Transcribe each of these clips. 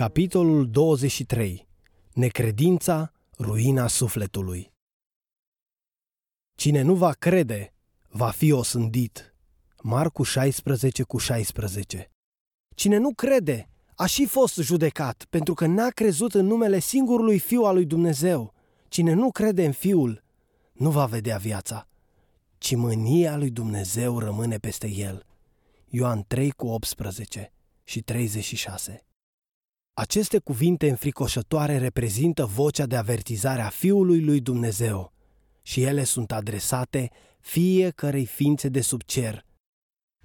Capitolul 23. Necredința, ruina sufletului. Cine nu va crede, va fi osândit. Marcu 16 cu 16. Cine nu crede, a și fost judecat, pentru că n-a crezut în numele singurului Fiu al lui Dumnezeu. Cine nu crede în Fiul, nu va vedea viața, ci mânia lui Dumnezeu rămâne peste el. Ioan 3 cu 18 și 36. Aceste cuvinte înfricoșătoare reprezintă vocea de avertizare a Fiului lui Dumnezeu și ele sunt adresate fiecărei ființe de sub cer.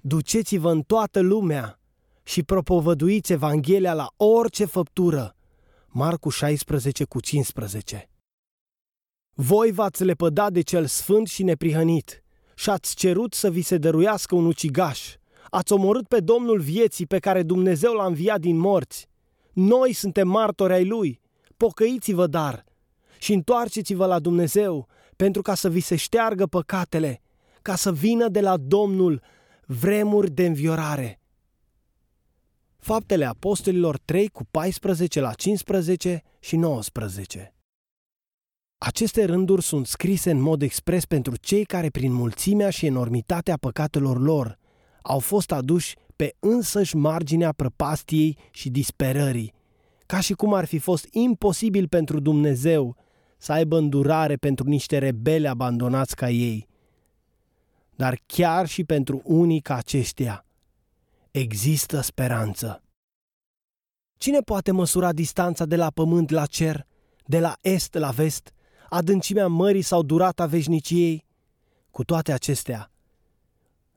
Duceți-vă în toată lumea și propovăduiți Evanghelia la orice făptură. Marcu 16 cu 15 Voi v-ați lepădat de cel sfânt și neprihănit și ați cerut să vi se dăruiască un ucigaș. Ați omorât pe Domnul vieții pe care Dumnezeu l-a înviat din morți noi suntem martori ai Lui. Pocăiți-vă, dar, și întoarceți-vă la Dumnezeu, pentru ca să vi se șteargă păcatele, ca să vină de la Domnul vremuri de înviorare. Faptele Apostolilor 3 cu 14 la 15 și 19. Aceste rânduri sunt scrise în mod expres pentru cei care, prin mulțimea și enormitatea păcatelor lor, au fost aduși pe însăși marginea prăpastiei și disperării, ca și cum ar fi fost imposibil pentru Dumnezeu să aibă îndurare pentru niște rebeli abandonați ca ei. Dar chiar și pentru unii ca aceștia există speranță. Cine poate măsura distanța de la pământ la cer, de la est la vest, adâncimea mării sau durata veșniciei? Cu toate acestea,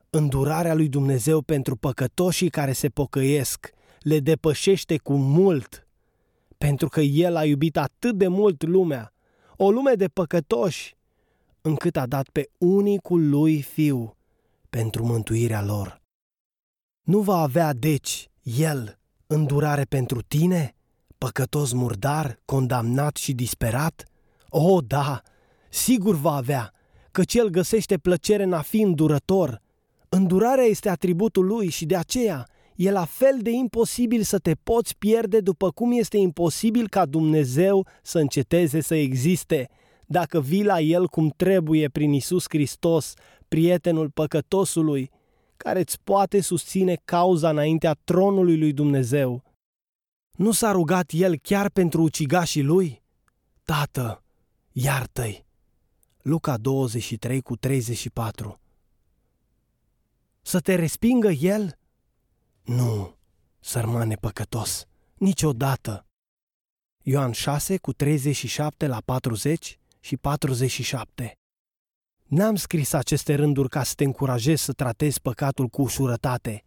îndurarea lui Dumnezeu pentru păcătoșii care se pocăiesc le depășește cu mult, pentru că El a iubit atât de mult lumea, o lume de păcătoși, încât a dat pe unicul lui Fiu pentru mântuirea lor. Nu va avea, deci, El îndurare pentru tine, păcătos murdar, condamnat și disperat? O, da, sigur va avea, căci El găsește plăcere în a fi îndurător – Îndurarea este atributul lui și de aceea e la fel de imposibil să te poți pierde după cum este imposibil ca Dumnezeu să înceteze să existe dacă vii la El cum trebuie prin Isus Hristos, prietenul păcătosului, care îți poate susține cauza înaintea tronului lui Dumnezeu. Nu s-a rugat El chiar pentru ucigașii lui? Tată, iartă-i! Luca 23 cu 34 să te respingă el? Nu, sărmane păcătos, niciodată. Ioan 6 cu 37 la 40 și 47 N-am scris aceste rânduri ca să te încurajez să tratezi păcatul cu ușurătate,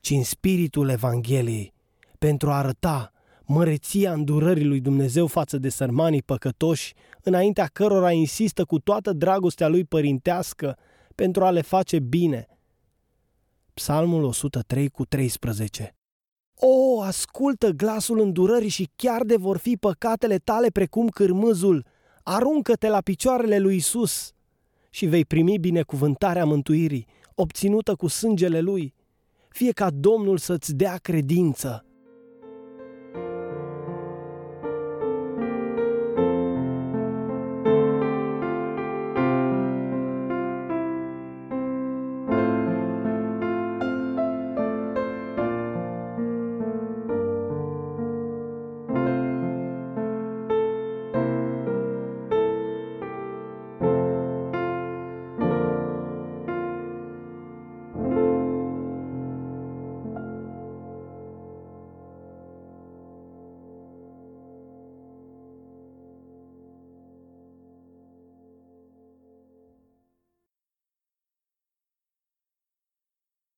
ci în spiritul Evangheliei, pentru a arăta măreția îndurării lui Dumnezeu față de sărmanii păcătoși, înaintea cărora insistă cu toată dragostea lui părintească pentru a le face bine – Psalmul 103 cu 13. O, ascultă glasul îndurării și chiar de vor fi păcatele tale precum cârmâzul, aruncă-te la picioarele lui Isus și vei primi binecuvântarea mântuirii, obținută cu sângele lui. Fie ca Domnul să-ți dea credință.